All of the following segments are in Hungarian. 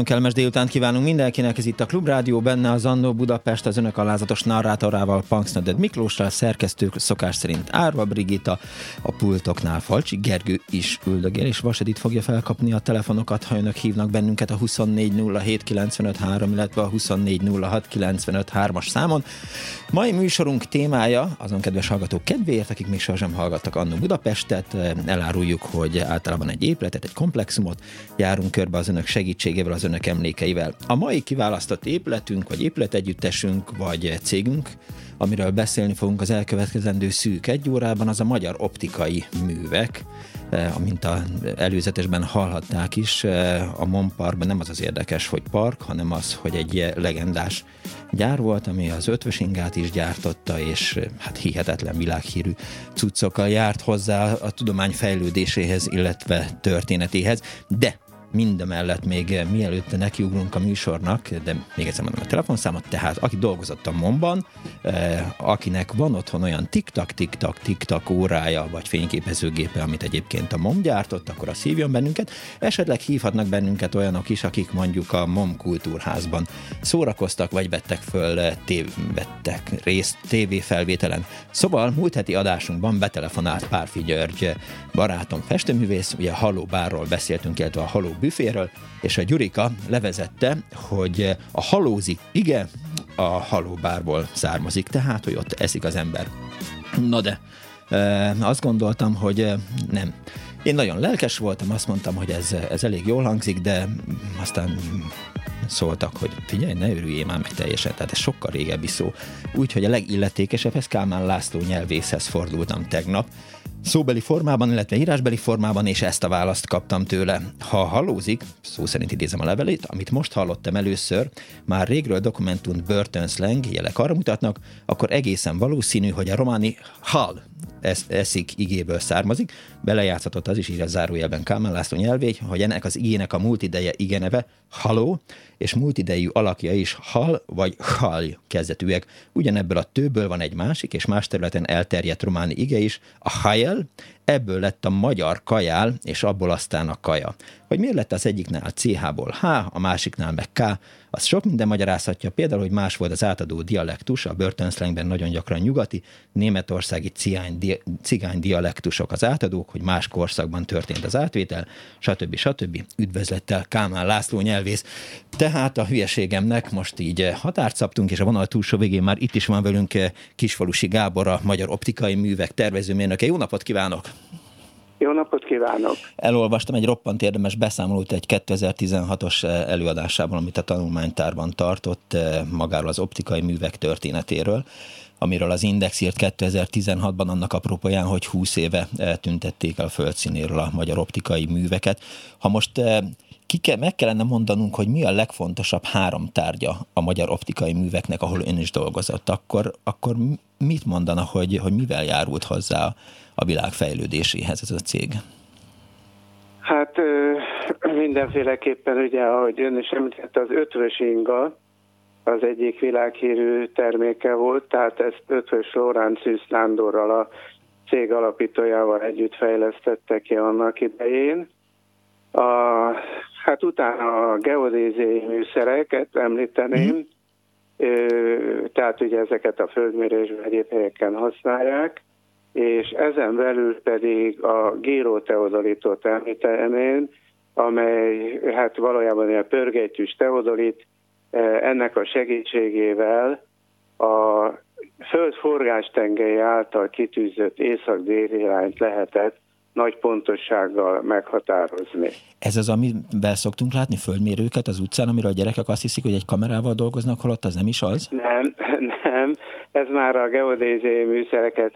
Nagyon kellemes délután kívánunk mindenkinek, ez itt a Klubrádió, benne az Annó Budapest, az önök alázatos narrátorával, Punksnoded Miklóssal, szerkesztők szokás szerint Árva Brigita, a pultoknál Falcsi Gergő is üldögél, és Vasedit fogja felkapni a telefonokat, ha önök hívnak bennünket a 2407953, illetve a 2406953-as számon. Mai műsorunk témája, azon kedves hallgatók kedvéért, akik még sosem hallgattak Annó Budapestet, eláruljuk, hogy általában egy épületet, egy komplexumot járunk körbe az önök segítségével, az önök emlékeivel. A mai kiválasztott épületünk, vagy épületegyüttesünk, vagy cégünk, amiről beszélni fogunk az elkövetkezendő szűk egy órában, az a magyar optikai művek, eh, amint a előzetesben hallhatták is, eh, a Mon Parkban nem az az érdekes, hogy park, hanem az, hogy egy legendás gyár volt, ami az ötvösingát is gyártotta, és eh, hát hihetetlen világhírű cuccokkal járt hozzá a tudomány fejlődéséhez, illetve történetéhez, de mindemellett még eh, mielőtt nekiugrunk a műsornak, de még egyszer mondom a telefonszámot, tehát aki dolgozott a Momban, eh, akinek van otthon olyan tiktak, tiktak, tiktak órája, vagy fényképezőgépe, amit egyébként a Mom gyártott, akkor a szívjon bennünket. Esetleg hívhatnak bennünket olyanok is, akik mondjuk a Mom kultúrházban szórakoztak, vagy vettek föl, eh, tév, vettek részt tévéfelvételen. Szóval múlt heti adásunkban betelefonált Párfi György barátom festőművész, ugye a Haló Bárról beszéltünk, illetve a Haló büféről, és a Gyurika levezette, hogy a halózik ige a halóbárból származik, tehát, hogy ott eszik az ember. Na de, azt gondoltam, hogy nem. Én nagyon lelkes voltam, azt mondtam, hogy ez, ez elég jól hangzik, de aztán szóltak, hogy figyelj, ne örüljél már meg teljesen, tehát ez sokkal régebbi szó. Úgyhogy a legilletékesebb, Kálmán László nyelvészhez fordultam tegnap, szóbeli formában, illetve írásbeli formában, és ezt a választ kaptam tőle. Ha hallózik, szó szerint idézem a levelét, amit most hallottam először, már régről dokumentum Burton slang jelek arra mutatnak, akkor egészen valószínű, hogy a románi hal es, eszik igéből származik. Belejátszhatott az is, így a zárójelben Kálmán László nyelvény, hogy ennek az igének a múlt ideje igeneve haló, és multidejű alakja is hal vagy hal kezdetűek. Ugyanebből a tőből van egy másik, és más területen elterjedt románi ige is, a hajel, ebből lett a magyar kajál, és abból aztán a kaja. Hogy miért lett az egyiknál CH-ból H, a másiknál meg K, az sok minden magyarázhatja, például, hogy más volt az átadó dialektus, a börtönszlengben nagyon gyakran nyugati, németországi cigány, di, cigány dialektusok az átadók, hogy más korszakban történt az átvétel, stb. stb. Üdvözlettel Kámán László nyelvész. Tehát a hülyeségemnek most így határt szabtunk, és a vonal túlsó végén már itt is van velünk Kisfalusi Gábor, a Magyar Optikai Művek tervezőmérnöke. Jó napot kívánok! Jó napot kívánok! Elolvastam egy roppant érdemes beszámolót egy 2016-os előadásában, amit a tanulmánytárban tartott magáról az optikai művek történetéről amiről az Index írt 2016-ban annak apropóján, hogy 20 éve tüntették el a földszínéről a magyar optikai műveket. Ha most ki ke, meg kellene mondanunk, hogy mi a legfontosabb három tárgya a magyar optikai műveknek, ahol ön is dolgozott, akkor, akkor mit mondana, hogy, hogy mivel járult hozzá a világ fejlődéséhez ez a cég? Hát mindenféleképpen ugye, ahogy ön is említette, az ötvös inga az egyik világhírű terméke volt, tehát ezt ötvös Lóránc Nándorral a cég alapítójával együtt fejlesztette ki annak idején. A, hát utána a geodéziai műszereket említeném, mm. tehát ugye ezeket a földmérésben egyéb helyeken használják, és ezen belül pedig a gyroteodolitot említeném, amely hát valójában a pörgettyűs teodolit, ennek a segítségével a föld forgástengely által kitűzött észak-déli irányt lehetett nagy pontossággal meghatározni. Ez az, amiben szoktunk látni földmérőket az utcán, amiről a gyerekek azt hiszik, hogy egy kamerával dolgoznak, holott az nem is az? Nem, nem. Ez már a geodéziai műszereket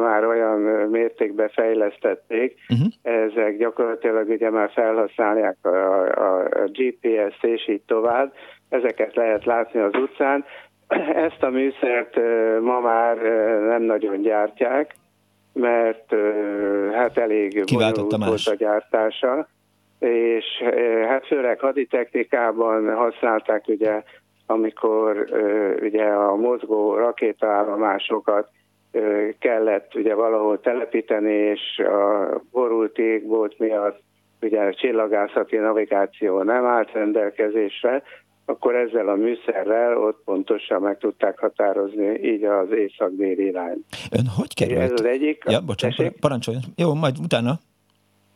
már olyan mértékben fejlesztették. Uh-huh. Ezek gyakorlatilag ugye már felhasználják a, a, a GPS-t és így tovább. Ezeket lehet látni az utcán. Ezt a műszert ma már nem nagyon gyártják, mert hát elég bonyolult volt a gyártása, és hát főleg haditechnikában használták ugye, amikor ugye a mozgó rakétaállomásokat kellett ugye valahol telepíteni, és a borult égbolt miatt ugye a csillagászati navigáció nem állt rendelkezésre, akkor ezzel a műszerrel ott pontosan meg tudták határozni így az észak-déli irány. Ön hogy került? Ez az egyik. Ja, bocsánat, parancsoljon. Jó, majd utána.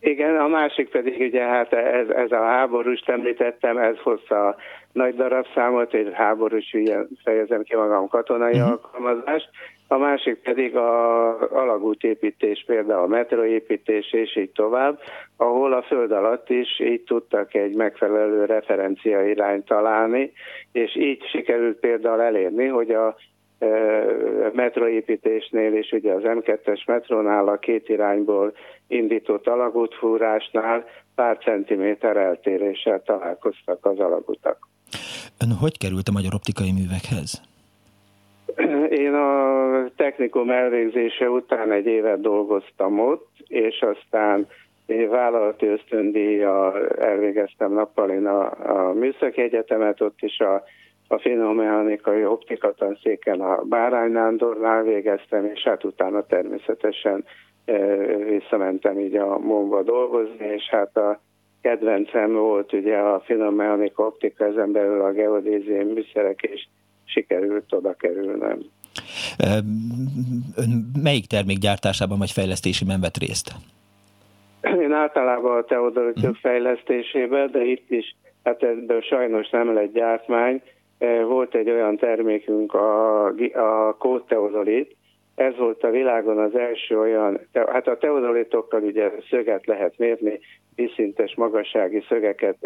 Igen, a másik pedig ugye hát ez, ez a háborúst említettem, ez hozta a nagy darabszámot, egy háborús fejezem ki magam katonai uh-huh. alkalmazást, a másik pedig a alagútépítés, például a metroépítés és így tovább, ahol a föld alatt is így tudtak egy megfelelő referencia irányt találni, és így sikerült például elérni, hogy a metroépítésnél és ugye az M2-es metrónál a két irányból indított alagútfúrásnál pár centiméter eltéréssel találkoztak az alagutak. Ön hogy került a magyar optikai művekhez? Én a technikum elvégzése után egy évet dolgoztam ott, és aztán vállalati ösztöndíjjal elvégeztem nappalin a, a Műszaki Egyetemet, ott is a, a finomechanikai optikatanszéken a Bárány Nándornál végeztem, és hát utána természetesen visszamentem így a MON-ba dolgozni, és hát a kedvencem volt ugye a finommechanika optika, ezen belül a geodéziai műszerek és sikerült oda kerülnem. Ön melyik termék gyártásában vagy fejlesztésében vett részt? Én általában a teodolitok uh-huh. fejlesztésében, de itt is, hát ebből sajnos nem lett gyártmány. Volt egy olyan termékünk, a, a kódteodolit, ez volt a világon az első olyan, hát a teodolitokkal ugye szöget lehet mérni, vízszintes magassági szögeket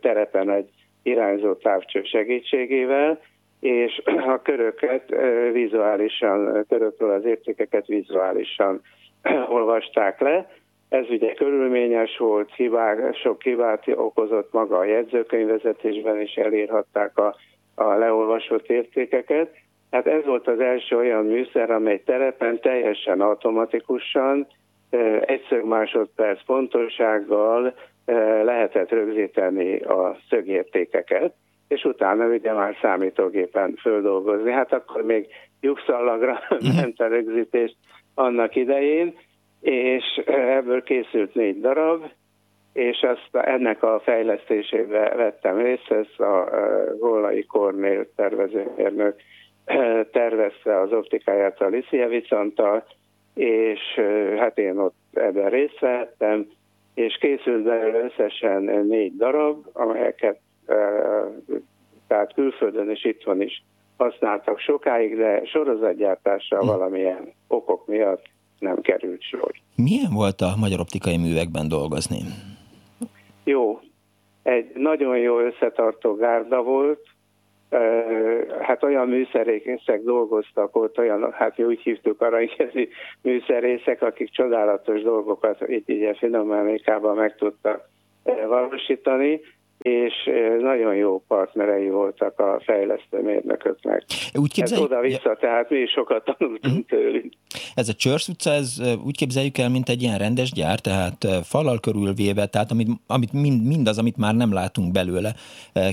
terepen egy irányzó távcső segítségével, és a köröket vizuálisan, körökről az értékeket vizuálisan olvasták le. Ez ugye körülményes volt, hibák, sok hibát okozott maga a jegyzőkönyvvezetésben, és elírhatták a, a leolvasott értékeket. Hát ez volt az első olyan műszer, amely terepen teljesen automatikusan, egy szög másodperc pontosággal lehetett rögzíteni a szögértékeket és utána ugye már számítógépen földolgozni. Hát akkor még lyukszallagra mhm. ment a rögzítés annak idején, és ebből készült négy darab, és azt ennek a fejlesztésébe vettem részt, ez a Gollai Kornél tervezőmérnök tervezte az optikáját a Liszievic és hát én ott ebben részt vettem, és készült belőle összesen négy darab, amelyeket tehát külföldön és itthon is használtak sokáig, de sorozatgyártásra hm. valamilyen okok miatt nem került sor. Milyen volt a magyar optikai művekben dolgozni? Nagyon jó összetartó gárda volt, hát olyan műszerészek dolgoztak ott, olyan, hát úgy hívtuk aranykezi műszerészek, akik csodálatos dolgokat így, így a finománikában meg tudtak valósítani, és nagyon jó partnerei voltak a fejlesztő mérnököknek. Úgy képzeljük... Ez oda-vissza, tehát mi is sokat tanultunk uh-huh. tőlük. Ez a Csörsz utca, ez úgy képzeljük el, mint egy ilyen rendes gyár, tehát falal körülvéve, tehát amit, amit mind, mindaz, amit már nem látunk belőle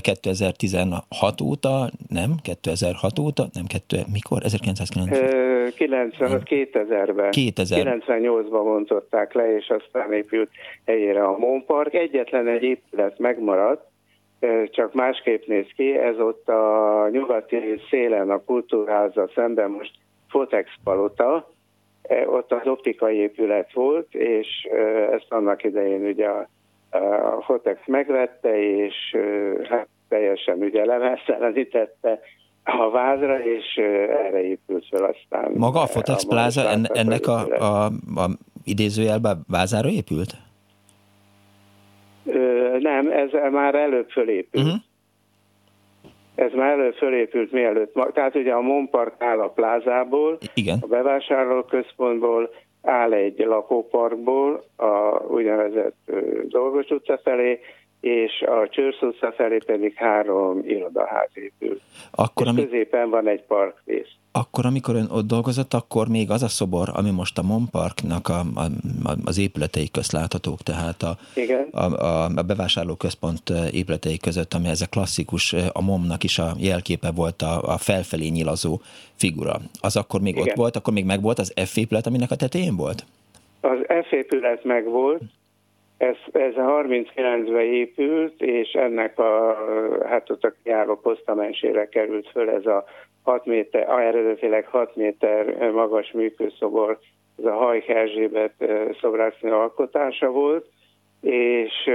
2016 óta, nem, 2006 óta, nem, kettő, mikor? 1990? 95, 2000-ben. 2000. 98-ban bontották le, és aztán épült helyére a Mon Park. Egyetlen egy épület megmaradt, csak másképp néz ki, ez ott a nyugati szélen a kultúrháza szemben most Fotex palota, ott az optikai épület volt, és ezt annak idején ugye a a Fotex megvette, és hát teljesen ugye lemesztelenítette a vázra, és erre épült fel aztán. Maga a Fotex a Plaza ennek a, a, a idézőjelben vázára épült? Ö, nem, ez már előbb fölépült. Uh-huh. Ez már előbb fölépült mielőtt. Tehát ugye a Monpark áll a plázából, Igen. a bevásárlóközpontból, áll egy lakóparkból, a úgynevezett Dolgos utca felé, és a Csörsz utca felé pedig három irodaház épül. Akkor, ami... középen van egy parkrész. Akkor, amikor ön ott dolgozott, akkor még az a szobor, ami most a Mon Parknak a, a, az épületei közt láthatók, tehát a, Igen. a, a, a bevásárlóközpont épületei között, ami ez a klasszikus, a momnak is a jelképe volt a, a felfelé nyilazó figura. Az akkor még Igen. ott volt, akkor még megvolt az F épület, aminek a tetején volt? Az F épület megvolt, ez, ez a 39-ben épült, és ennek a, hát ott a járó posztamensére került föl ez a 6 méter, eredetileg 6 méter magas műkőszobor, ez a Hajk Erzsébet szobrásznő alkotása volt, és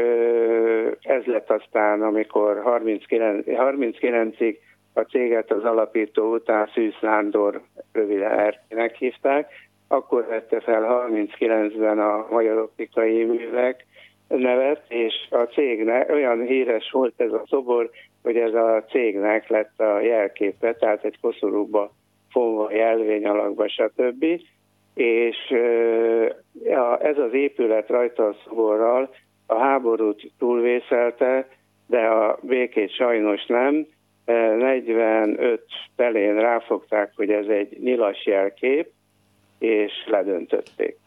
ez lett aztán, amikor 39, 39-ig a céget az alapító után Szűz Nándor röviden Erkének hívták, akkor vette fel 39-ben a Magyar Optikai Művek nevet, és a cégnek olyan híres volt ez a szobor, hogy ez a cégnek lett a jelképe, tehát egy koszorúba fonva jelvény alakba, stb. És ez az épület rajta a szoborral a háborút túlvészelte, de a békét sajnos nem. 45 telén ráfogták, hogy ez egy nyilas jelkép, és ledöntötték.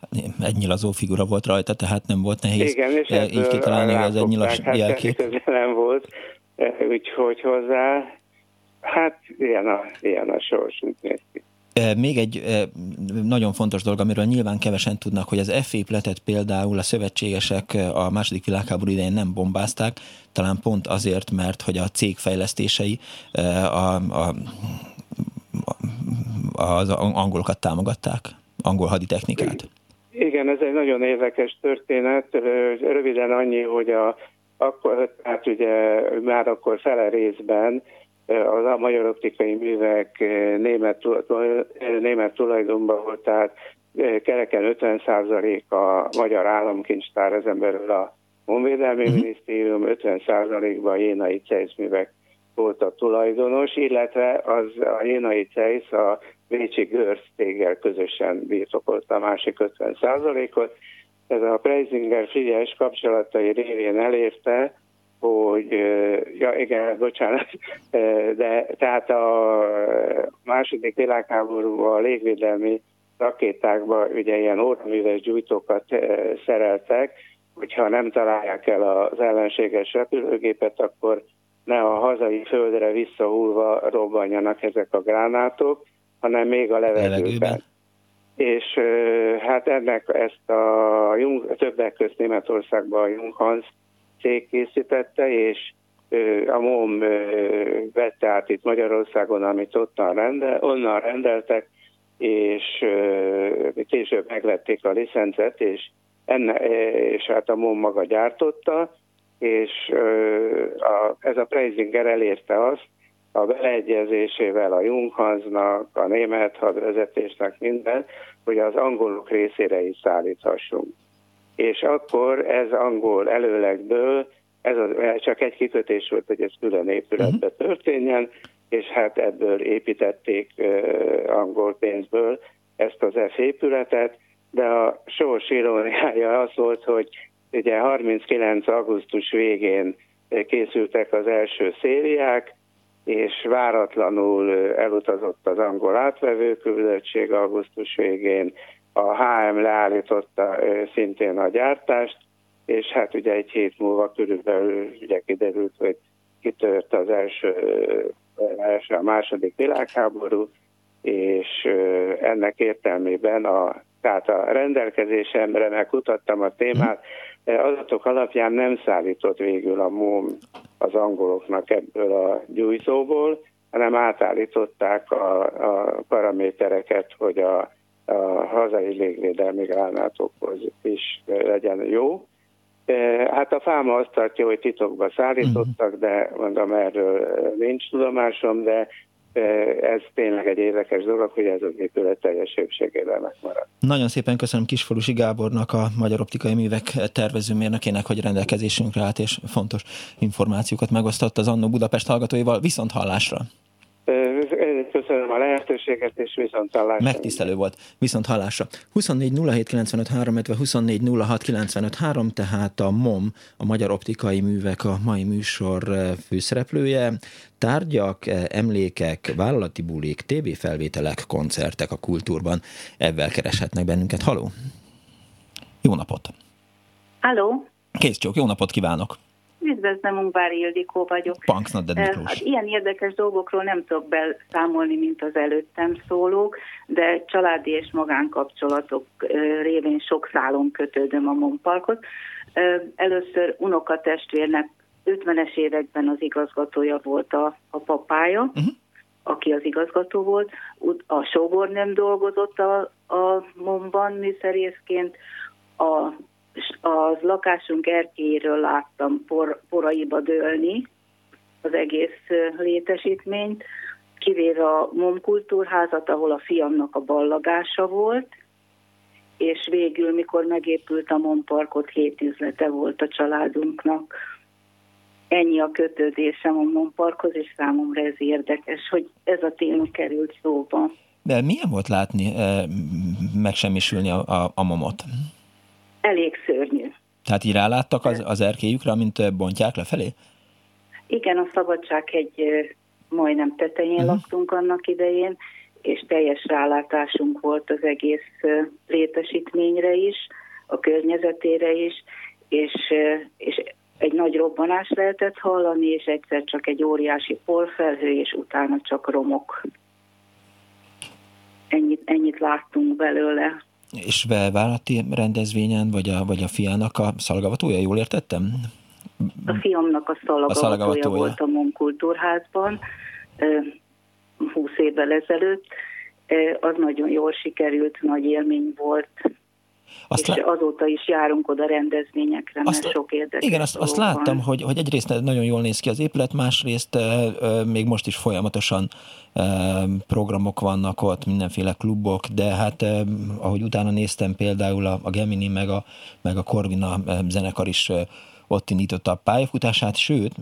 Egy nyilazó figura volt rajta, tehát nem volt nehéz Igen, és így kitalálni, ez egy nyilas hát jelkép. nem volt, úgyhogy hozzá, hát ilyen a, ilyen a sors, úgy néz ki. Még egy nagyon fontos dolog, amiről nyilván kevesen tudnak, hogy az F épületet például a szövetségesek a második világháború idején nem bombázták, talán pont azért, mert hogy a cég fejlesztései a, a, az angolokat támogatták, angol haditechnikát. Igen, ez egy nagyon érdekes történet. Röviden annyi, hogy a, akkor, hát ugye már akkor fele részben az a magyar optikai művek német, német tulajdonban volt, tehát kereken 50% a magyar államkincstár, ezen belül a Honvédelmi uh-huh. Minisztérium, 50%-ban a jénai művek volt a tulajdonos, illetve az a jénai Cejsz a Bécsi Görsz közösen birtokolta a másik 50%-ot. Ez a Preisinger Frigyes kapcsolatai révén elérte, hogy, ja igen, bocsánat, de tehát a második világháborúban a légvédelmi rakétákba ugye ilyen óraműves gyújtókat szereltek, hogyha nem találják el az ellenséges repülőgépet, akkor ne a hazai földre visszahullva robbanjanak ezek a gránátok, hanem még a levegőben. levegőben. És hát ennek ezt a Jung, többek között Németországban a Junghans cég készítette, és a MOM vette át itt Magyarországon, amit ottan rendel, onnan rendeltek, és később megvették a licencet, és, enne, és hát a MOM maga gyártotta, és a, ez a Preisinger elérte azt, a beleegyezésével a Junghansnak, a német hadvezetésnek minden, hogy az angolok részére is szállíthassunk. És akkor ez angol előlegből, ez az, csak egy kikötés volt, hogy ez külön épületbe mhm. történjen, és hát ebből építették angol pénzből ezt az F épületet, de a sors iróniája az volt, hogy ugye 39. augusztus végén készültek az első szériák, és váratlanul elutazott az angol átvevő küldöttség augusztus végén, a HM leállította szintén a gyártást, és hát ugye egy hét múlva körülbelül ugye kiderült, hogy kitört az első, első a második világháború, és ennek értelmében a, tehát a rendelkezésemre megkutattam a témát, adatok alapján nem szállított végül a MOM az angoloknak ebből a gyújtóból, hanem átállították a, a paramétereket, hogy a, a hazai légvédelmi gránátokhoz is legyen jó. Hát a fáma azt tartja, hogy titokba szállítottak, de mondom, erről nincs tudomásom, de ez tényleg egy érdekes dolog, hogy ez az épület teljes épségében megmarad. Nagyon szépen köszönöm Kisfalusi Gábornak, a Magyar Optikai Művek tervezőmérnökének, hogy rendelkezésünkre állt, és fontos információkat megosztott az Annó Budapest hallgatóival. Viszont hallásra! Köszönöm a lehetőséget, és viszont hallásra. Megtisztelő volt. Viszont hallásra. 24 07 illetve 24 06 tehát a MOM, a Magyar Optikai Művek a mai műsor főszereplője. Tárgyak, emlékek, vállalati bulik, tévéfelvételek, koncertek a kultúrban. Ebben kereshetnek bennünket. Haló! Jó napot! Halló! Kész csók, jó napot kívánok! Üdvözlöm, Ungvári Ildikó vagyok. Punksnod, hát ilyen érdekes dolgokról nem tudok beszámolni, mint az előttem szólók, de családi és magánkapcsolatok révén sok szálon kötődöm a Monparkot. Először unokatestvérnek 50-es években az igazgatója volt a, a papája, uh-huh. aki az igazgató volt. A sógor nem dolgozott a, a MOM-ban műszerészként, a az lakásunk erkéről láttam por, poraiba dőlni az egész létesítményt, kivéve a MOM kultúrházat, ahol a fiamnak a ballagása volt, és végül, mikor megépült a MOM parkot, hét üzlete volt a családunknak. Ennyi a kötődésem a MOM és számomra ez érdekes, hogy ez a téma került szóba. De milyen volt látni, megsemmisülni a, a, a momot? Elég szörnyű. Tehát így ráláttak az, az erkélyükre, amint bontják lefelé? Igen, a Szabadság egy majdnem tetején uh-huh. laktunk annak idején, és teljes rálátásunk volt az egész létesítményre is, a környezetére is, és, és egy nagy robbanás lehetett hallani, és egyszer csak egy óriási porfelhő, és utána csak romok. Ennyit, ennyit láttunk belőle. És vállalati rendezvényen, vagy a, vagy a fiának a szalgavatója, jól értettem? A fiamnak a szalagavatója, a szalagavatója. volt a Mon Kultúrházban 20 évvel ezelőtt. Az nagyon jól sikerült, nagy élmény volt. Azt és lá... azóta is járunk oda rendezvényekre, mert azt, sok érdekes Igen, azt, azt láttam, hogy, hogy egyrészt nagyon jól néz ki az épület, másrészt e, e, még most is folyamatosan e, programok vannak ott, mindenféle klubok, de hát e, ahogy utána néztem például a, a Gemini meg a, meg a Corvina zenekar is e, ott indította a pályafutását, sőt,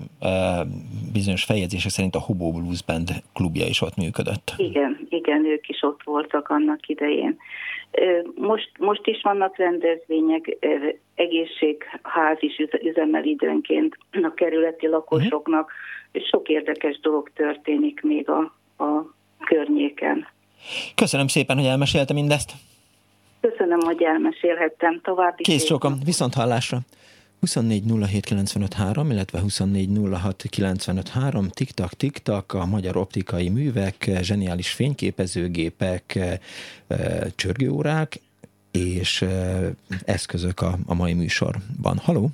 bizonyos fejezések szerint a Hobo Blues Band klubja is ott működött. Igen, igen, ők is ott voltak annak idején. Most, most is vannak rendezvények, egészségház is üzemel időnként a kerületi lakosoknak, és sok érdekes dolog történik még a, a környéken. Köszönöm szépen, hogy elmesélte mindezt. Köszönöm, hogy elmesélhettem. További Kész sokan, viszont hallásra. 24 illetve 24 tiktak, tiktak, a magyar optikai művek, zseniális fényképezőgépek, csörgőórák és eszközök a, a mai műsorban. Haló?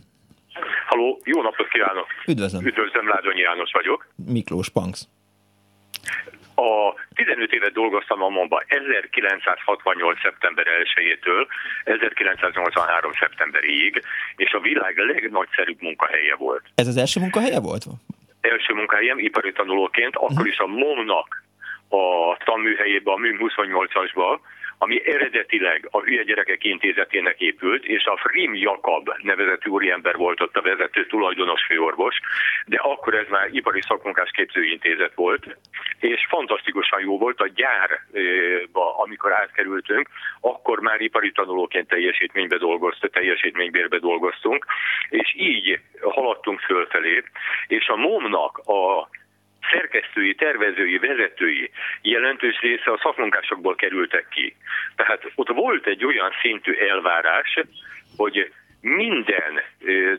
Haló, jó napot kívánok! Üdvözlöm! Üdvözlöm, Ládonyi János vagyok. Miklós Panks. A 15 évet dolgoztam a MOMba 1968. szeptember 1-től 1983. szeptemberig, és a világ legnagyszerűbb munkahelye volt. Ez az első munkahelye volt? Első munkahelyem ipari tanulóként, akkor uh-huh. is a MOM-nak a tanműhelyében, a MÜM 28-asban, ami eredetileg a Hülye Gyerekek Intézetének épült, és a Frim Jakab nevezetű úriember volt ott a vezető tulajdonos főorvos, de akkor ez már ipari szakmunkás képzőintézet volt, és fantasztikusan jó volt a gyárba, amikor átkerültünk, akkor már ipari tanulóként teljesítménybe dolgoztunk, teljesítménybérbe dolgoztunk, és így haladtunk fölfelé, és a MOM-nak a szerkesztői, tervezői, vezetői jelentős része a szakmunkásokból kerültek ki. Tehát ott volt egy olyan szintű elvárás, hogy minden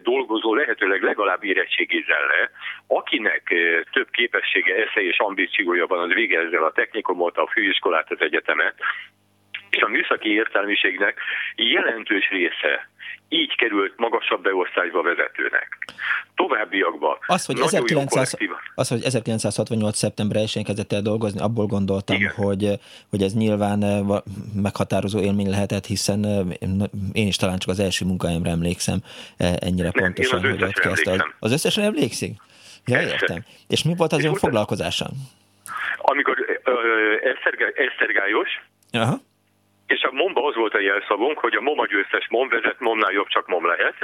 dolgozó lehetőleg legalább érettségizzen le, akinek több képessége, esze és ambíciója van, az végezze a technikumot, a főiskolát, az egyetemet, és a műszaki értelmiségnek jelentős része így került magasabb beosztásba vezetőnek. továbbiakban. Az, hogy, 1900, az, hogy 1968. szeptember 1-én kezdett el dolgozni, abból gondoltam, hogy, hogy ez nyilván meghatározó élmény lehetett, hiszen én is talán csak az első munkájámra emlékszem ennyire Nem, pontosan, hogy ott kezdte. Az, összesen emlékszik? Ja, értem. És mi volt az ön foglalkozása? Amikor Esztergályos, Aha. És a momba az volt a jelszavunk, hogy a moma győztes mom vezet, momnál jobb csak mom lehet.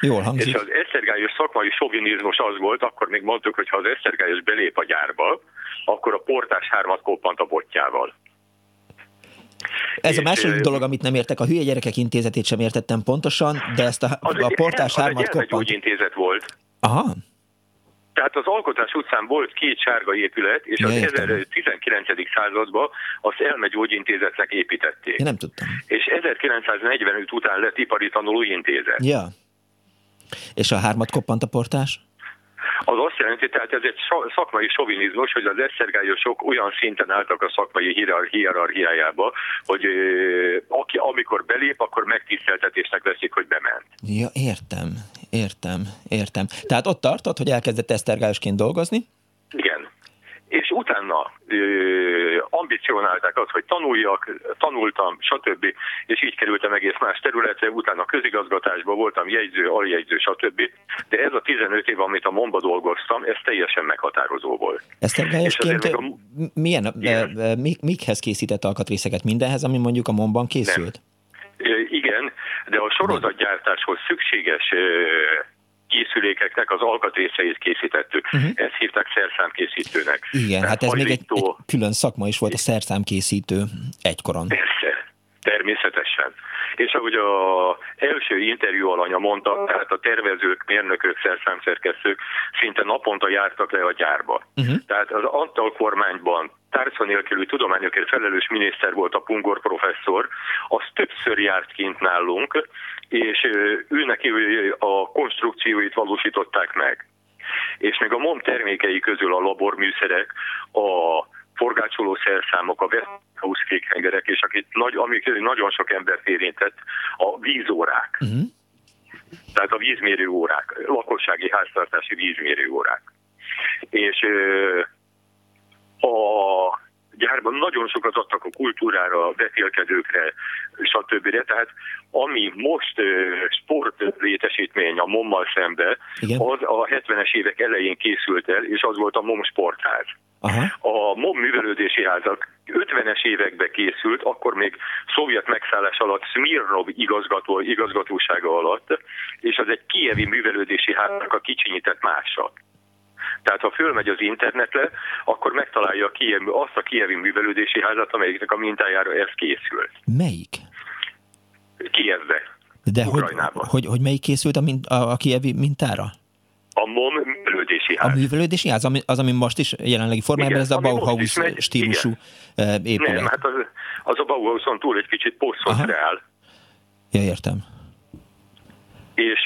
Jól hangzik. És az esztergályos szakmai sovinizmus az volt, akkor még mondtuk, hogy ha az esztergályos belép a gyárba, akkor a portás hármat koppant a botjával. Ez és a második dolog, amit nem értek, a Hülye Gyerekek Intézetét sem értettem pontosan, de ezt a, az a portás egy, hármat koppant. intézet volt. Aha. Tehát az Alkotás utcán volt két sárga épület, és az 19. században azt elmegyógyintézetnek építették. Én nem tudtam. És 1945 után lett ipari tanulóintézet. Ja. És a hármat koppant a portás? Az azt jelenti, tehát ez egy szakmai sovinizmus, hogy az eszergályosok olyan szinten álltak a szakmai hierarchiájába, hogy aki amikor belép, akkor megtiszteltetésnek veszik, hogy bement. Ja, értem, értem, értem. Tehát ott tartott, hogy elkezdett esztergályosként dolgozni? Igen és utána ö, ambicionálták azt, hogy tanuljak, tanultam, stb. És így kerültem egész más területre, utána közigazgatásban voltam jegyző, aljegyző, stb. De ez a 15 év, amit a Momba dolgoztam, ez teljesen meghatározó volt. Esztergályosként a... milyen, mik, mikhez készített alkatrészeket? Mindenhez, ami mondjuk a Momban készült? Nem. Sorozatgyártáshoz szükséges készülékeknek az alkatrészeit készítettük. Uh-huh. Ezt hívták szerszámkészítőnek. Igen, Tehát hát ez még egy, egy külön szakma is volt a szerszámkészítő egykoron. Persze, természetesen. És ahogy a első interjú alanya mondta, tehát a tervezők, mérnökök, szerszámszerkesztők szinte naponta jártak le a gyárba. Uh-huh. Tehát az Antal kormányban tárca nélkülű tudományokért felelős miniszter volt a Pungor professzor, az többször járt kint nálunk, és ő neki a konstrukcióit valósították meg. És még a MOM termékei közül a laborműszerek, a forgácsoló szerszámok, a Westhouse kékhengerek, és akit nagy, amik nagyon sok embert érintett, a vízórák. Uh-huh. Tehát a vízmérő órák, lakossági háztartási vízmérő órák. És a gyárban nagyon sokat adtak a kultúrára, a betélkedőkre, stb. Tehát ami most sport létesítmény a MOM-mal szembe, Igen. az a 70-es évek elején készült el, és az volt a MOM sportház. Aha. A MOM művelődési házak 50-es években készült, akkor még szovjet megszállás alatt Smirnov igazgató, igazgatósága alatt, és az egy kievi művelődési háznak a kicsinyített mása. Tehát ha fölmegy az internetre, akkor megtalálja a Kiev, azt a kievi művelődési házat, amelyiknek a mintájára ez készült. Melyik? Kievbe. De hogy, hogy, hogy melyik készült a, mint, a, a kievi mintára? A MOM művelődési ház. A művelődési ház, ami, az, ami most is jelenlegi formájában, ez a Bauhaus megy, stílusú igen. Épület. Nem, hát az, az a Bauhauson túl egy kicsit posztszociál. Ja, értem. És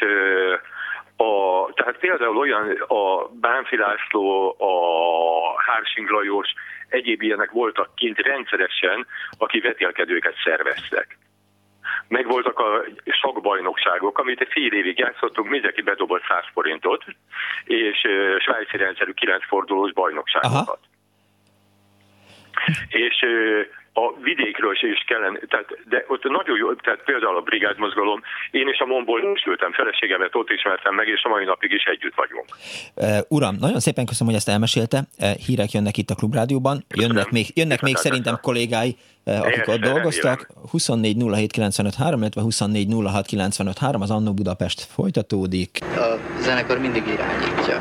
a, tehát például olyan a Bánfi László, a Hársing Lajos, egyéb ilyenek voltak kint rendszeresen, aki vetélkedőket szerveztek. Meg voltak a sakbajnokságok, amit egy fél évig játszottunk, mindenki bedobott 100 forintot, és svájci rendszerű 9 fordulós bajnokságokat. Aha. És a vidékről is kellene, tehát, de ott nagyon jó, tehát például a brigádmozgalom, én és a Momból ültem feleségemet, ott ismertem meg, és a mai napig is együtt vagyunk. Uh, uram, nagyon szépen köszönöm, hogy ezt elmesélte. Uh, hírek jönnek itt a Klubrádióban, jönnek még, jönnek még szerintem kollégái, uh, akik ott dolgoztak. 24 illetve 24 az Annó Budapest folytatódik. A zenekar mindig irányítja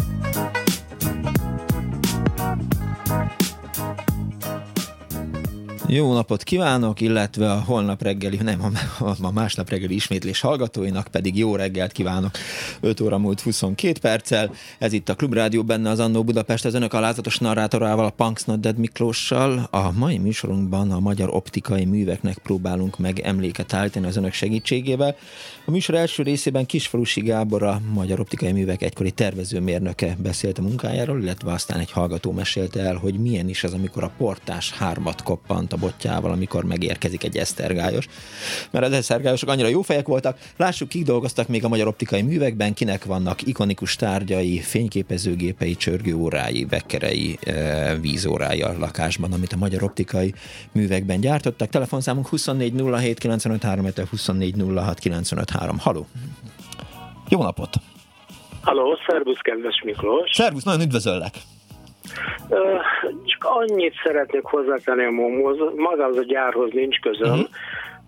Jó napot kívánok, illetve a holnap reggeli, nem, a, a másnap reggeli ismétlés hallgatóinak pedig jó reggelt kívánok. 5 óra múlt 22 perccel. Ez itt a Klubrádió benne az Annó Budapest az önök alázatos narrátorával, a Punks Not Dead Miklóssal. A mai műsorunkban a magyar optikai műveknek próbálunk meg emléket állítani az önök segítségével. A műsor első részében Kisfalusi Gábor, a Magyar Optikai Művek egykori tervezőmérnöke beszélt a munkájáról, illetve aztán egy hallgató mesélte el, hogy milyen is az, amikor a portás hármat koppant a botjával, amikor megérkezik egy esztergályos. Mert az esztergályosok annyira jó fejek voltak. Lássuk, kik dolgoztak még a magyar optikai művekben, kinek vannak ikonikus tárgyai, fényképezőgépei, csörgőórái, vekkerei, eh, vízórái a lakásban, amit a magyar optikai művekben gyártottak. Telefonszámunk 24 07 24 Haló! Jó napot! Haló, szervusz, kedves Miklós! Szervusz, nagyon üdvözöllek! Csak annyit szeretnék hozzátenni a momhoz, magához a gyárhoz nincs közöm, uh-huh.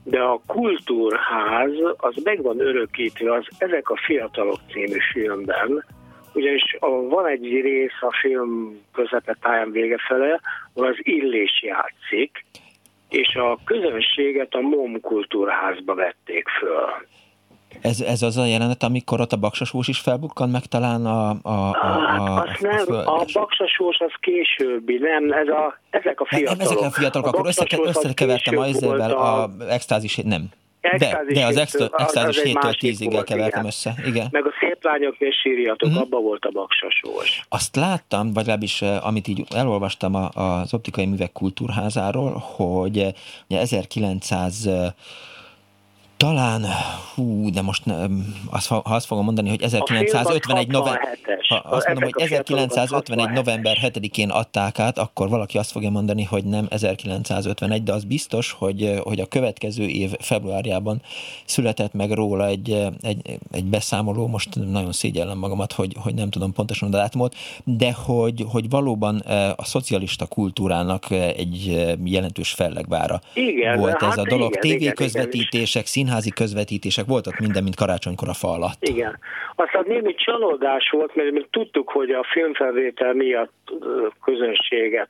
de a kultúrház az meg van örökítve az Ezek a fiatalok című filmben, ugyanis van egy rész a film táján vége fele, ahol az Illés játszik, és a közönséget a MOM kultúrházba vették föl. Ez, ez az a jelenet, amikor ott a baksasós is felbukkan meg talán a... a, a, a, hát azt nem, a, a baksasós az későbbi, nem, ez a, ezek a fiatalok. Nem, ezek a fiatalok, a akkor összeke, összekevertem a ezzel a, a extázis, nem. De, de az extázis 7-től 10-ig kevertem össze. Igen. Meg a szép lányok és sírjatok, mm. abba volt a baksasós. Azt láttam, vagy legalábbis amit így elolvastam az optikai művek kultúrházáról, hogy 1900 talán, hú, de most azt, ha azt fogom mondani, hogy 1951 november, ha azt mondom, hogy 1951 november 7-én adták át, akkor valaki azt fogja mondani, hogy nem 1951, de az biztos, hogy, hogy a következő év februárjában született meg róla egy, egy, egy beszámoló, most nagyon szégyellem magamat, hogy, hogy nem tudom pontosan a dátumot, de hogy, hogy valóban a szocialista kultúrának egy jelentős fellegvára igen, volt ez hát a dolog. Igen, Tévéközvetítések, színház színházi közvetítések, voltak minden, mint karácsonykor a fa alatt. Igen. Aztán némi csalódás volt, mert mi tudtuk, hogy a filmfelvétel miatt közönséget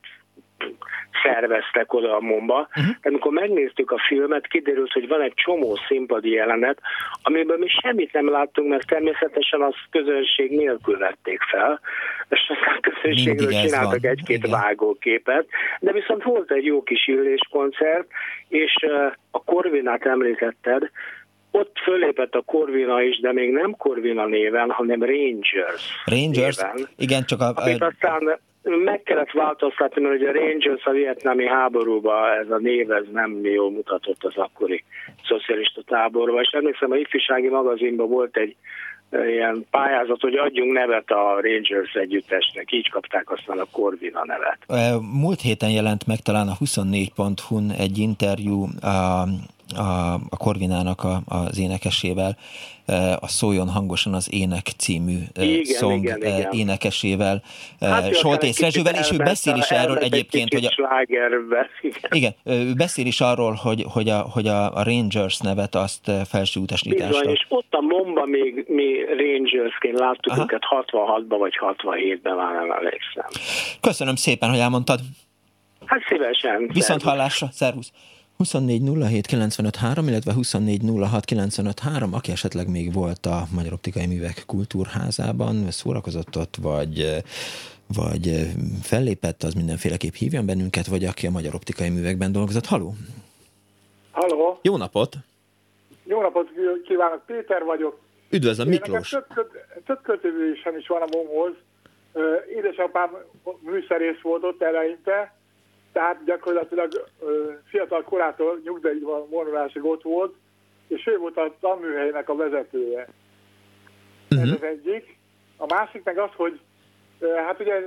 szerveztek oda a momba. Uh-huh. Amikor megnéztük a filmet, kiderült, hogy van egy csomó színpadi jelenet, amiben mi semmit nem láttunk, mert természetesen az közönség nélkül vették fel, és aztán közönségről csináltak egy-két vágóképet, de viszont volt egy jó kis üléskoncert, és a Korvinát említetted, ott fölépett a Corvina is, de még nem Corvina néven, hanem Rangers. Rangers? Néven, igen, csak a... Amit aztán meg kellett változtatni, mert ugye a Rangers a vietnámi háborúban ez a név ez nem jól mutatott az akkori szocialista táborban, és emlékszem, a ifjúsági magazinban volt egy ilyen pályázat, hogy adjunk nevet a Rangers együttesnek, így kapták aztán a Corvina nevet. Múlt héten jelent meg talán a 24.hu-n egy interjú a a, a Korvinának a, az énekesével, e, a Szóljon hangosan az ének című e, igen, szong igen, e, igen. énekesével, hát, Soltész Rezsővel, és ő beszél is erről egyébként, hogy a, igen. igen, ő beszél is arról, hogy, hogy, a, hogy a Rangers nevet azt felső utasításra. Bizony, és ott a Momba még mi Rangersként láttuk Aha. őket 66-ban vagy 67-ben, már nem emlékszem. Köszönöm szépen, hogy elmondtad. Hát szívesen. Viszont hallásra, szervusz. 24 illetve 24 aki esetleg még volt a Magyar Optikai Művek Kultúrházában, szórakozott ott, vagy, vagy fellépett, az mindenféleképp hívjon bennünket, vagy aki a Magyar Optikai Művekben dolgozott. Haló! Haló! Jó napot! Jó napot kívánok, Péter vagyok. Üdvözlöm, Miklós! Több kötővésem is van a momhoz. Édesapám műszerész volt ott eleinte, tehát gyakorlatilag fiatal korától nyugdíjban vonulásig ott volt, és ő volt a tanműhelynek a vezetője. Uh-huh. Ez mhm. az egyik. A másik meg az, hogy hát ugye ez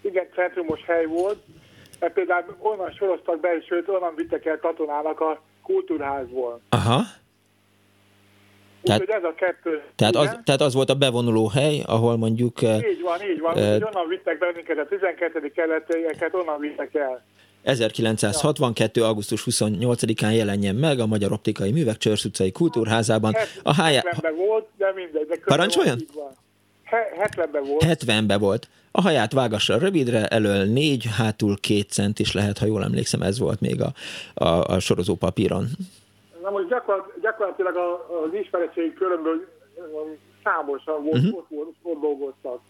igen centrumos hely volt, mert például onnan soroztak be, és őt onnan vittek el katonának a kultúrházból. Aha. Tehát, ez a kettő. Tehát az, tehát az volt a bevonuló hely, ahol mondjuk... Eh, így van, így van. Uh, onnan vittek bennünket, a 12. keleteieket onnan vittek el. 1962. Ja. augusztus 28-án jelenjen meg a Magyar Optikai Művek Csörsz utcai Kultúrházában. A hájá... volt, de mindegy. De Parancsoljon? 70-ben volt. 70-ben volt. A haját vágassa rövidre, elől négy, hátul két cent is lehet, ha jól emlékszem, ez volt még a, a, a sorozó papíron. Na most gyakor, gyakorlatilag az ismeretségi körömből számosan volt, uh-huh. ott, ott, ott dolgoztak.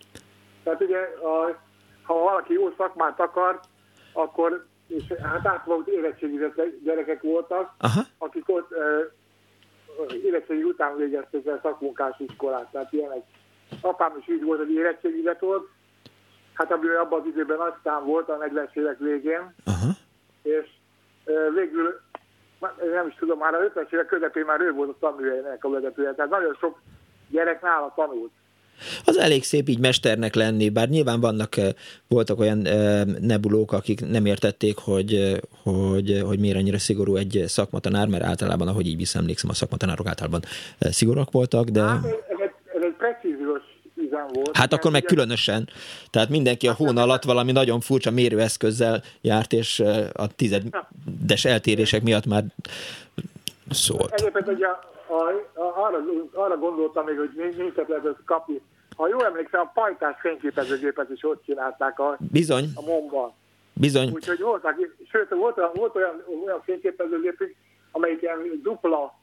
Tehát ugye, a, ha valaki jó szakmát akar, akkor, és hát átvalót érettségizett gyerekek voltak, Aha. akik ott e, érettségi után végezték el szakmunkás iskolát. Tehát ilyenek. Apám is így volt, hogy érettségizett volt, hát ami abban az időben aztán volt a 40-es évek végén, Aha. és e, végül nem is tudom, már a 50-es évek közepén már ő volt a tanműhelynek a vezetője, tehát nagyon sok gyerek nála tanult. Az elég szép így mesternek lenni, bár nyilván vannak, eh, voltak olyan eh, nebulók, akik nem értették, hogy, eh, hogy, hogy miért ennyire szigorú egy szakmatanár, mert általában, ahogy így visszaemlékszem, a szakmatanárok általában szigorúak voltak, de... Hát, ez, egy, ez egy üzem volt. Hát akkor meg különösen. Tehát mindenki a hón alatt valami nagyon furcsa mérőeszközzel járt, és a tizedes eltérések miatt már szólt. Egyébként ugye a, a, arra, arra gondoltam még, hogy minket lehet kapni. Ha jól emlékszem, a pajtás fényképezőgépet is ott csinálták a, Bizony. a momban. Bizony. Úgyhogy voltak, sőt, volt, volt olyan, olyan fényképezőgépük, amelyik ilyen dupla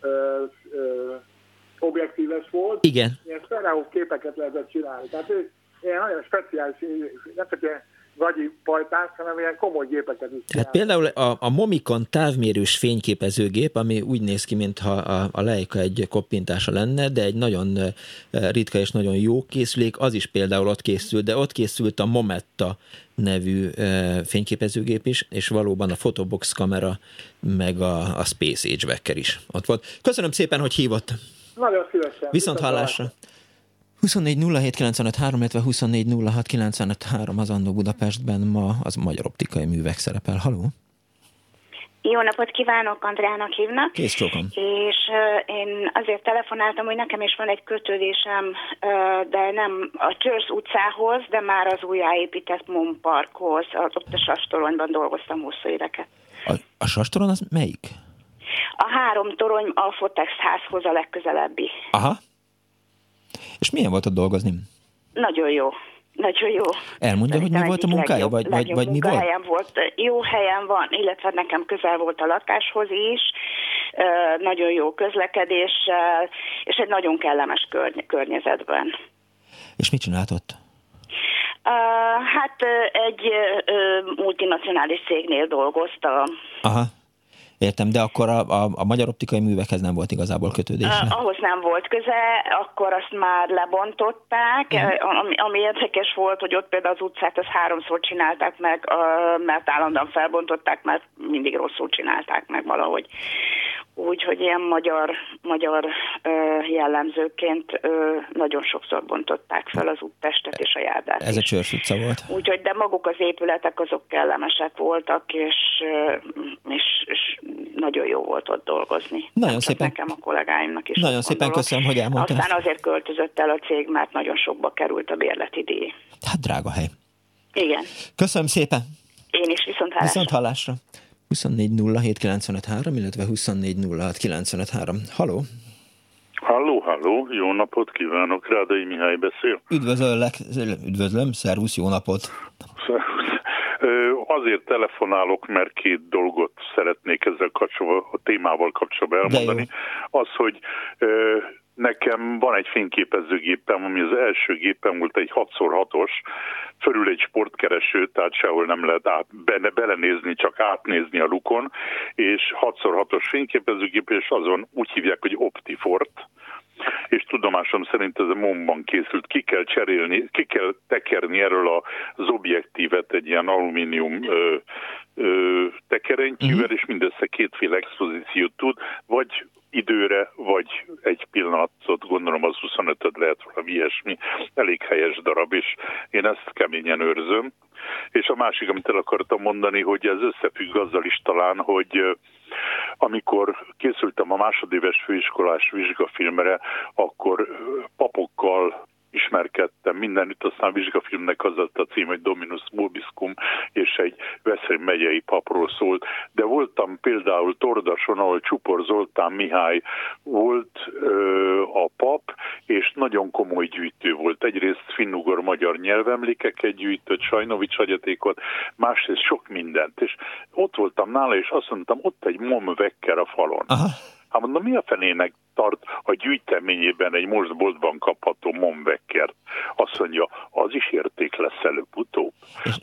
ö, ö, objektíves volt. Igen. Ilyen sztereó képeket lehetett csinálni. Tehát ő ilyen nagyon speciális, nem csak ilyen gagyi pajtás, hanem ilyen komoly gépeket is Hát például a, a Momikon távmérős fényképezőgép, ami úgy néz ki, mintha a, a Leica egy koppintása lenne, de egy nagyon ritka és nagyon jó készülék, az is például ott készült, de ott készült a Mometta nevű fényképezőgép is, és valóban a Photobox kamera, meg a, a Space Age Wecker is ott volt. Köszönöm szépen, hogy hívott. Nagyon szívesen. Viszont hallásra. 24 illetve 24 az Andó Budapestben ma az Magyar Optikai Művek szerepel. Haló? Jó napot kívánok, Andrának hívnak. Kész csókom. És uh, én azért telefonáltam, hogy nekem is van egy kötődésem, uh, de nem a Csörsz utcához, de már az újjáépített Mon Parkhoz. Ott a Sastoronyban dolgoztam hosszú éveket. A, a Sastoron az melyik? A három torony a Fotex házhoz a legközelebbi. Aha. És milyen volt ott dolgozni? Nagyon jó. Nagyon jó. Elmondja, hogy mi volt a munkája, legjobb, vagy, vagy, vagy mi volt? volt? Jó helyen van, illetve nekem közel volt a lakáshoz is, nagyon jó közlekedéssel, és egy nagyon kellemes körny- környezetben. És mit csinált ott? Uh, hát egy uh, multinacionális cégnél dolgoztam. Aha. Értem, de akkor a, a, a magyar optikai művekhez nem volt igazából kötődése? Uh, ahhoz nem volt köze, akkor azt már lebontották, uh-huh. ami, ami érdekes volt, hogy ott például az utcát az háromszor csinálták meg, uh, mert állandóan felbontották, mert mindig rosszul csinálták meg valahogy úgyhogy ilyen magyar, magyar jellemzőként nagyon sokszor bontották fel az úttestet és a járdát Ez is. a Csörsz utca volt. Úgyhogy, de maguk az épületek azok kellemesek voltak, és, és, és nagyon jó volt ott dolgozni. Nagyon szépen. Nekem a kollégáimnak is. Nagyon szépen gondolok. köszönöm, hogy elmondtál. Aztán azért költözött el a cég, mert nagyon sokba került a bérleti díj. Hát drága hely. Igen. Köszönöm szépen. Én is viszont hallásra. Viszont hallásra. 24 illetve 24 Haló? Halló, halló, jó napot kívánok, Rádai Mihály beszél. Üdvözöllek, üdvözlöm, szervusz, jó napot. Szervusz. Azért telefonálok, mert két dolgot szeretnék ezzel kapcsolatban, a témával kapcsolatban elmondani. Az, hogy Nekem van egy fényképezőgépem, ami az első gépem volt egy 6x6-os, fölül egy sportkereső, tehát sehol nem lehet át, benne, belenézni, csak átnézni a lukon, és 6x6-os fényképezőgép, és azon úgy hívják, hogy Optifort, és tudomásom szerint ez a momban készült. Ki kell cserélni, ki kell tekerni erről az objektívet egy ilyen alumínium ö, ö, tekerentyűvel, uh-huh. és mindössze kétféle expozíciót tud, vagy időre, vagy egy pillanatot, gondolom az 25 lehet valami ilyesmi, elég helyes darab, és én ezt keményen őrzöm. És a másik, amit el akartam mondani, hogy ez összefügg azzal is talán, hogy amikor készültem a másodéves főiskolás vizsgafilmre, akkor papokkal ismerkedtem mindenütt, aztán a vizsgafilmnek az lett a cím, hogy Dominus Mobiscum, és egy Veszély megyei papról szólt, de voltam például Tordason, ahol Csupor Zoltán Mihály volt ö, a pap, és nagyon komoly gyűjtő volt. Egyrészt finnugor magyar nyelvemlékeket gyűjtött, Sajnovics hagyatékot, másrészt sok mindent. És ott voltam nála, és azt mondtam, ott egy mom vekker a falon. Aha. Hát mondom, mi a fenének tart a gyűjteményében egy most boltban kapható Mombeckert. Azt mondja, az is érték lesz előbb-utóbb,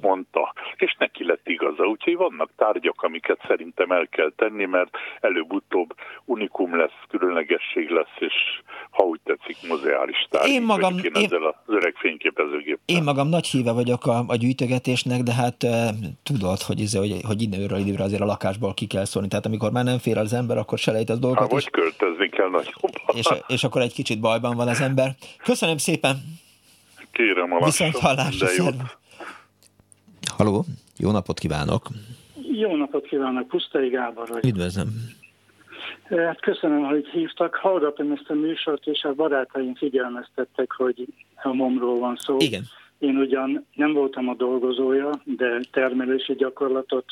mondta. És neki lett igaza. Úgyhogy vannak tárgyak, amiket szerintem el kell tenni, mert előbb-utóbb unikum lesz, különlegesség lesz, és ha úgy tetszik, muzeális tárgy. Én magam, én, ezzel az öreg fényképezőgéppel. Én magam nagy híve vagyok a, a gyűjtögetésnek, de hát e, tudod, hogy, ez, hogy, hogy időről időre azért a lakásból ki kell szólni. Tehát amikor már nem fér az ember, akkor az dolgokat. Hát, vagy és... költözni kell nagy és, és akkor egy kicsit bajban van az ember. Köszönöm szépen! Kérem a Viszont hallásra, Haló, jó napot kívánok! Jó napot kívánok, Pusztai Gábor vagy. Üdvözlöm! Hát köszönöm, hogy hívtak. Hallgatom ezt a műsort, és a barátaim figyelmeztettek, hogy a momról van szó. Igen. Én ugyan nem voltam a dolgozója, de termelési gyakorlatot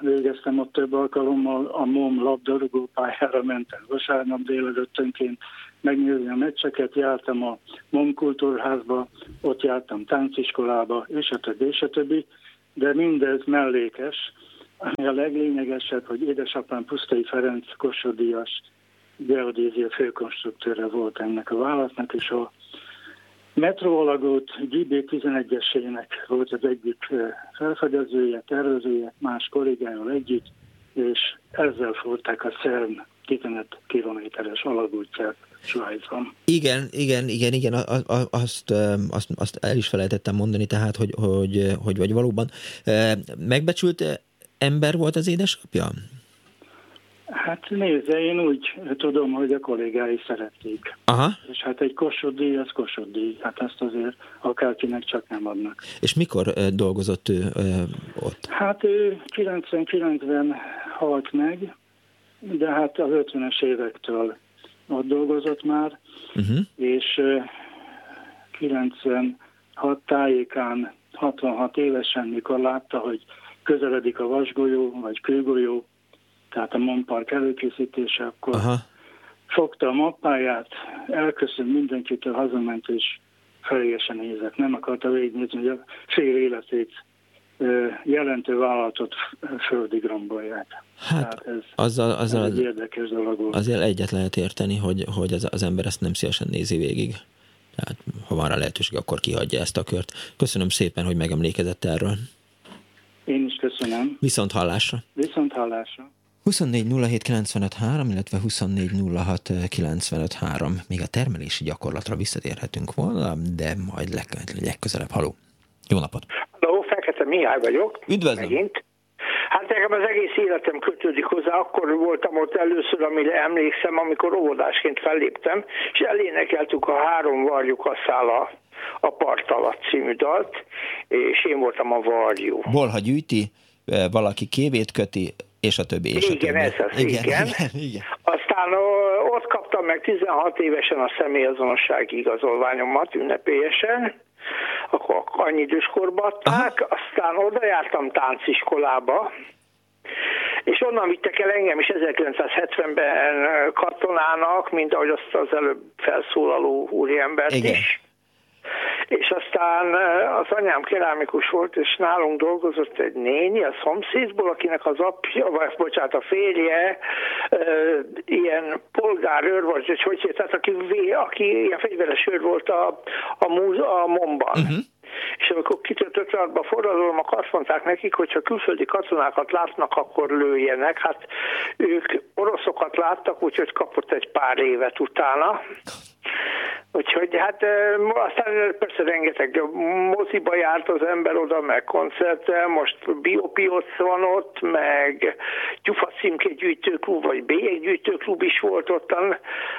végeztem ott több alkalommal, a MOM labdarúgó pályára mentem vasárnap délelőttönként megnézni a meccseket, jártam a MOM kultúrházba, ott jártam tánciskolába, és a többi, és a többi, de mindez mellékes. Ami a leglényegesebb, hogy édesapám Pusztai Ferenc Kossuth-díjas geodézia főkonstruktőre volt ennek a vállalatnak, és a metróalagút GB11-esének volt az egyik felfedezője, tervezője, más kollégájával együtt, és ezzel fordták a CERN 15 kilométeres alagútját Svájcban. Igen, igen, igen, igen, azt, azt, azt el is felejtettem mondani, tehát, hogy, hogy, hogy vagy valóban megbecsült ember volt az édesapja? Hát nézze, én úgy tudom, hogy a kollégái szerették. Aha. És hát egy kosodíj, az kosodíj. Hát ezt azért akárkinek csak nem adnak. És mikor dolgozott ő ott? Hát ő 99-ben halt meg, de hát az 50-es évektől ott dolgozott már, uh-huh. és 96 tájékán, 66 évesen, mikor látta, hogy közeledik a vasgolyó, vagy kőgolyó, tehát a Monpark előkészítése, akkor Aha. fogta a mappáját, elköszönt mindenkitől, hazament, és felélyesen nézett. Nem akarta végignézni, hogy a fél életét jelentő vállalatot földig rombolják. Hát Tehát ez, azzal, azzal ez egy érdekes dolog volt. Azért egyet lehet érteni, hogy, hogy az, az ember ezt nem szívesen nézi végig. Tehát ha van rá lehetőség, akkor kihagyja ezt a kört. Köszönöm szépen, hogy megemlékezett erről. Én is köszönöm. Viszont hallásra. Viszont hallásra. 24 illetve 24 Még a termelési gyakorlatra visszatérhetünk volna, de majd leg, legközelebb. Haló! Jó napot! Haló, Fekete Mihály vagyok. Üdvözlöm! Megint. Hát nekem az egész életem kötődik hozzá. Akkor voltam ott először, amire emlékszem, amikor óvodásként felléptem, és elénekeltük a három varjuk a szála a part alatt című dalt, és én voltam a varjú. Bolha gyűjti, valaki kévét köti, és a többi, és igen, a többi. ez az, igen, igen. igen, igen. Aztán ott kaptam meg 16 évesen a személyazonossági igazolványomat ünnepélyesen, akkor annyi időskorba adták, Aha. aztán oda jártam tánciskolába, és onnan vittek el engem is 1970-ben katonának, mint ahogy azt az előbb felszólaló úriembert Igen. is és aztán az anyám kerámikus volt, és nálunk dolgozott egy néni a szomszédból, akinek az apja, vagy bocsánat, a férje ilyen polgárőr volt, és hogy tehát aki, aki ilyen fegyveres őr volt a, a, múz, a momban. Uh-huh. És amikor kitört 56 a forradalom, akkor azt mondták nekik, hogy ha külföldi katonákat látnak, akkor lőjenek. Hát ők oroszokat láttak, úgyhogy kapott egy pár évet utána. Úgyhogy hát aztán persze rengeteg moziba járt az ember oda, meg koncertre, most biopiac van ott, meg Gyufa címke gyűjtőklub, vagy bélyeg gyűjtőklub is volt ott,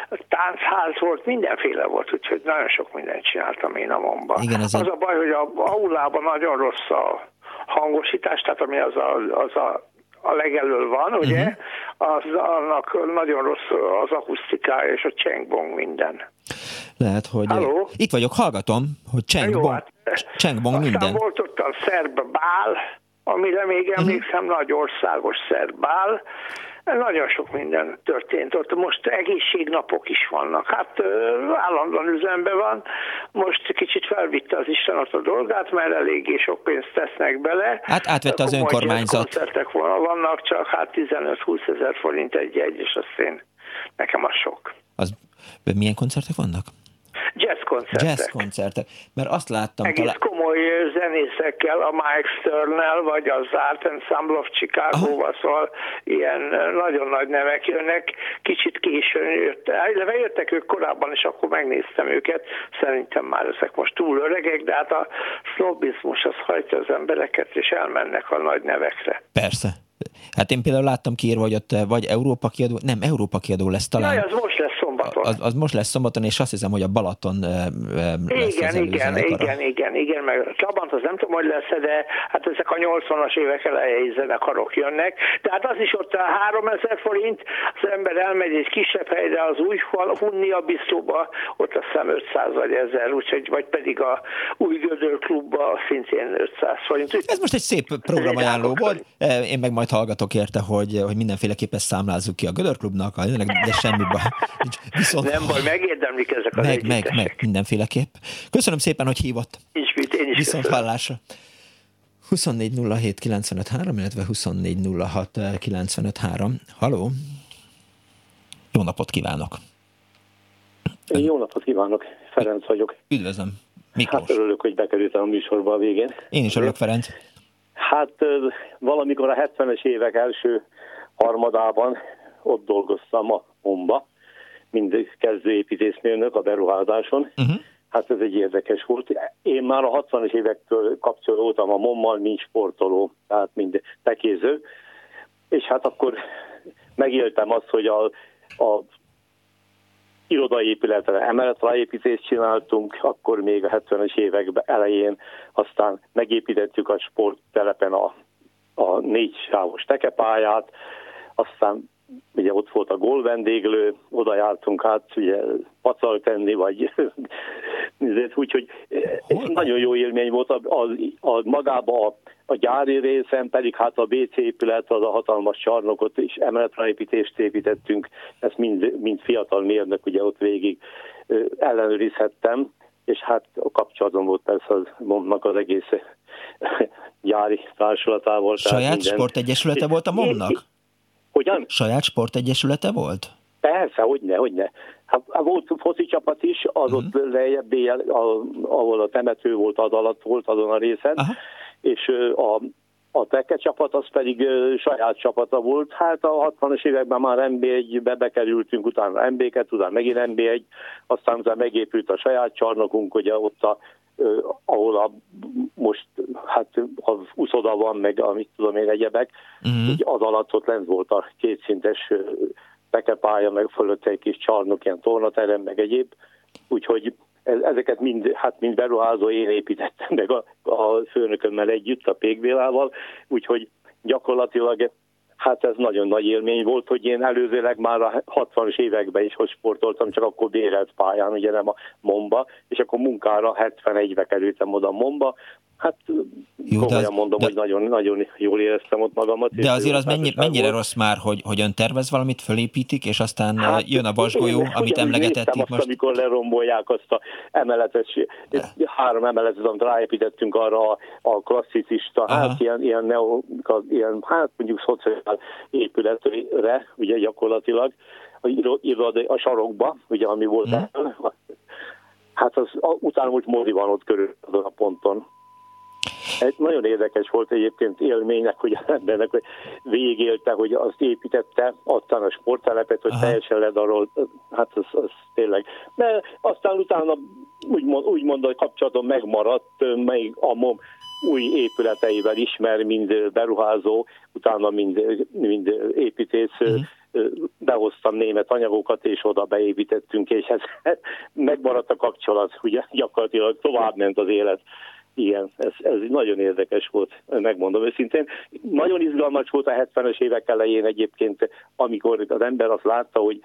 táncház volt, mindenféle volt, úgyhogy nagyon sok mindent csináltam én a momban. Igen, az, az a baj, hogy a aulában nagyon rossz a hangosítás, tehát ami az a, az a a legelől van, ugye, uh-huh. az, annak nagyon rossz az akusztikája és a csengbong minden. Lehet, hogy... Halló? Itt vagyok, hallgatom, hogy csengbong, hát, csengbong minden. volt ott a szerb bál, amire még mhm. emlékszem, uh-huh. nagy országos szerbál, nagyon sok minden történt ott. Most egészségnapok is vannak. Hát állandóan üzemben van. Most kicsit felvitte az Isten ott a dolgát, mert eléggé sok pénzt tesznek bele. Hát átvette az önkormányzat. Koncertek vannak, csak hát 15-20 ezer forint egy-egy, és azt én, nekem az sok. Az, milyen koncertek vannak? Jazz koncertek. Jazz koncertek. Mert azt láttam... Egész talán... komoly zenészekkel, a Mike Sternel, vagy az Art Ensemble of Chicago-val, szóval ilyen nagyon nagy nevek jönnek. Kicsit későn jött. Illetve jöttek ők korábban, és akkor megnéztem őket. Szerintem már ezek most túl öregek, de hát a sznobizmus az hajtja az embereket, és elmennek a nagy nevekre. Persze. Hát én például láttam kiírva, hogy ott vagy Európa kiadó, nem, Európa kiadó lesz talán. Jaj, az most lesz szombaton. Az, az most lesz szombaton, és azt hiszem, hogy a Balaton lesz Igen, az igen, igen, igen, igen, meg Csabant az nem tudom, hogy lesz, de hát ezek a 80-as évek elejei zenekarok jönnek. Tehát az is ott a 3000 forint, az ember elmegy egy kisebb helyre, az új Hunnia Bisztóba, ott a szem 500 vagy 1000, úgyhogy, vagy pedig a új Gödör klubba szintén 500 forint. Ez most egy szép programajánló volt. Én meg majd hallgatok érte, hogy, hogy mindenféleképpen számlázzuk ki a Gödör klubnak, de semmi baj. Viszont... Nem baj, megérdemlik ezek az Meg, meg, meg, mindenféleképp. Köszönöm szépen, hogy hívott. És mit, én is Viszont köszönöm. hallásra. 24 07 illetve 24 Haló! Jó napot kívánok! Én jó napot kívánok, Ferenc vagyok. Üdvözlöm, Miklós. Hát örülök, hogy bekerültem a műsorba a végén. Én is örülök, Ferenc. Hát valamikor a 70-es évek első harmadában ott dolgoztam a Omba, mint kezdőépítészmérnök a beruházáson. Uh-huh. Hát ez egy érdekes volt. Én már a 60-as évektől kapcsolódtam a mommal, mint sportoló, tehát mind tekéző, és hát akkor megéltem azt, hogy a, a irodai épületre emeletráépítést csináltunk, akkor még a 70-es évek elején, aztán megépítettük a sporttelepen a, a négy sávos tekepályát, aztán ugye ott volt a gól vendéglő, oda jártunk át, ugye pacal tenni, vagy úgyhogy ez nagyon jó élmény volt, a, a, a magába a, a gyári részen pedig hát a BC épület, az a hatalmas csarnokot és emeletrépítést építettünk, ezt mind, mind fiatal mérnök ugye ott végig ellenőrizhettem, és hát a kapcsolatom volt persze az momnak az egész gyári társulatával. Saját minden. sportegyesülete volt a momnak? Hogyan? Saját sportegyesülete volt? Persze, hogyne, hogyne. Hát, hát volt foci csapat is, az uh-huh. ott lejjebb, ahol a temető volt, az alatt volt azon a részen, uh-huh. és a, a teke csapat az pedig saját csapata volt. Hát a 60-as években már NB1-be bekerültünk, utána NB2, utána megint NB1, aztán utána megépült a saját csarnokunk, ugye ott a ahol a, most hát az uszoda van, meg amit tudom én egyebek, uh-huh. így az alatt ott lent volt a kétszintes pekepálya, meg fölött egy kis csarnok, ilyen tornaterem, meg egyéb, úgyhogy ezeket mind, hát mind beruházó én építettem meg a, a főnökömmel együtt, a Pékbélával, úgyhogy gyakorlatilag Hát ez nagyon nagy élmény volt, hogy én előzőleg már a 60-as években is hogy sportoltam, csak akkor bérelt pályán, ugye nem a Momba, és akkor munkára 71-be kerültem oda a Momba, Hát Jó, komolyan az, mondom, de, hogy nagyon, nagyon jól éreztem ott magamat. De azért az mennyi, mennyire volt. rossz már, hogy, hogy ön tervez valamit, fölépítik, és aztán hát, jön a vasgolyó, én, amit emlegetettük most? Azt, amikor lerombolják azt a emeletes, de. három emeletet, amit ráépítettünk arra a, a klasszicista, Aha. hát ilyen, ilyen, neo, ilyen, hát mondjuk szociál épületre, ugye gyakorlatilag, a, a, a sarokba, ugye ami volt hmm. Hát az utána úgy Mori van ott körül azon a ponton. Ez nagyon érdekes volt egyébként élménynek, hogy az embernek hogy végigélte, hogy azt építette, aztán a sporttelepet, hogy Aha. teljesen ledarolt, hát az, az tényleg. De aztán utána úgymond, úgymond a kapcsolatom megmaradt, még a MOM új épületeivel ismer, mind beruházó, utána mind, mind építész, uh-huh behoztam német anyagokat, és oda beépítettünk, és ez megmaradt a kapcsolat, ugye gyakorlatilag tovább ment az élet igen, ez, ez nagyon érdekes volt, megmondom őszintén. Nagyon izgalmas volt a 70-es évek elején egyébként, amikor az ember azt látta, hogy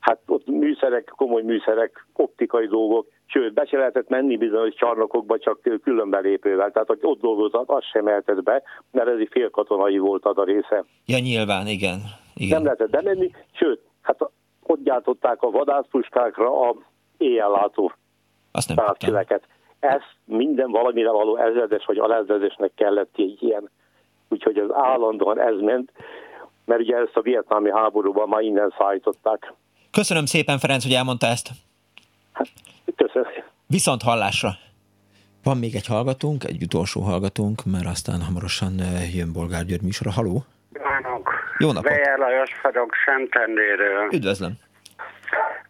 Hát ott műszerek, komoly műszerek, optikai dolgok, sőt, be se lehetett menni bizonyos csarnokokba csak külön belépővel. Tehát, hogy ott dolgozott, azt sem mehetett be, mert ez egy félkatonai volt az a része. Ja, nyilván, igen. igen. Nem lehetett bemenni, sőt, hát ott gyártották a vadászpuskákra a éjjellátó távcsöveket. Ez minden valamire való ezredes vagy alezredesnek kellett egy ilyen. Úgyhogy az állandóan ez ment, mert ugye ezt a vietnámi háborúban már innen szállították. Köszönöm szépen, Ferenc, hogy elmondta ezt. Hát, köszönöm. Viszont hallásra. Van még egy hallgatónk, egy utolsó hallgatónk, mert aztán hamarosan jön Bolgár György műsora. Haló? Kívánok! Jó napot! Bejer Lajos vagyok Szentendéről. Üdvözlöm!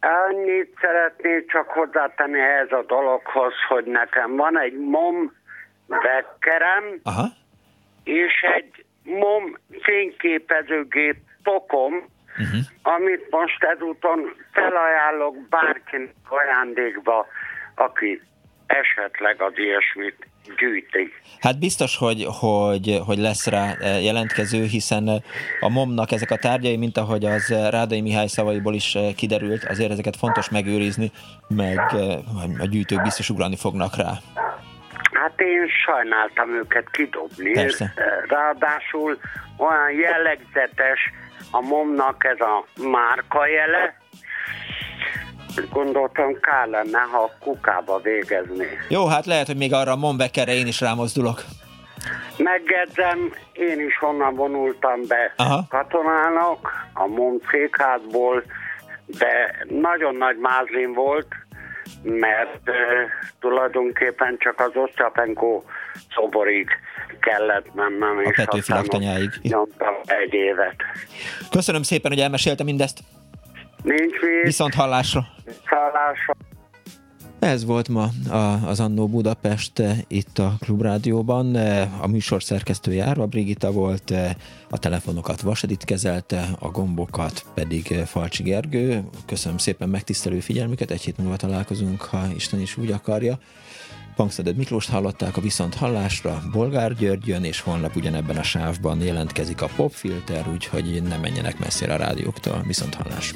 Annyit szeretnék csak hozzátenni ehhez a dologhoz, hogy nekem van egy mom vekkerem, Aha. és egy mom fényképezőgép tokom, uh-huh. amit most ezúton felajánlok bárkinek ajándékba, aki esetleg az ilyesmit gyűjti. Hát biztos, hogy, hogy, hogy lesz rá eh, jelentkező, hiszen eh, a momnak ezek a tárgyai, mint ahogy az eh, Rádai Mihály szavaiból is kiderült, azért ezeket fontos megőrizni, meg a gyűjtők biztos ugrani fognak rá. Hát én sajnáltam őket kidobni. Persze. Ráadásul olyan jellegzetes a momnak ez a márka jele, gondoltam, kár lenne, ha a kukába végezni. Jó, hát lehet, hogy még arra a Mombekerre én is rámozdulok. Megjegyzem, én is onnan vonultam be Aha. katonának, a MOM székházból, de nagyon nagy mázlim volt, mert uh, tulajdonképpen csak az Osztyapenko szoborig kellett mennem, a és aztán nyomtam egy évet. Köszönöm szépen, hogy elmesélte mindezt. Nincs mit. Viszont hallásra. Hallásra. Ez volt ma az Annó Budapest eh, itt a Klubrádióban. Eh, a műsor szerkesztője Árva Brigita volt, eh, a telefonokat Vasedit kezelte, a gombokat pedig Falcsi Gergő. Köszönöm szépen megtisztelő figyelmüket, egy hét múlva találkozunk, ha Isten is úgy akarja. Pangszeded Miklóst hallották a Viszont Hallásra, Bolgár György jön, és holnap ugyanebben a sávban jelentkezik a Popfilter, úgyhogy ne menjenek messzire a rádióktól. Viszont Hallás!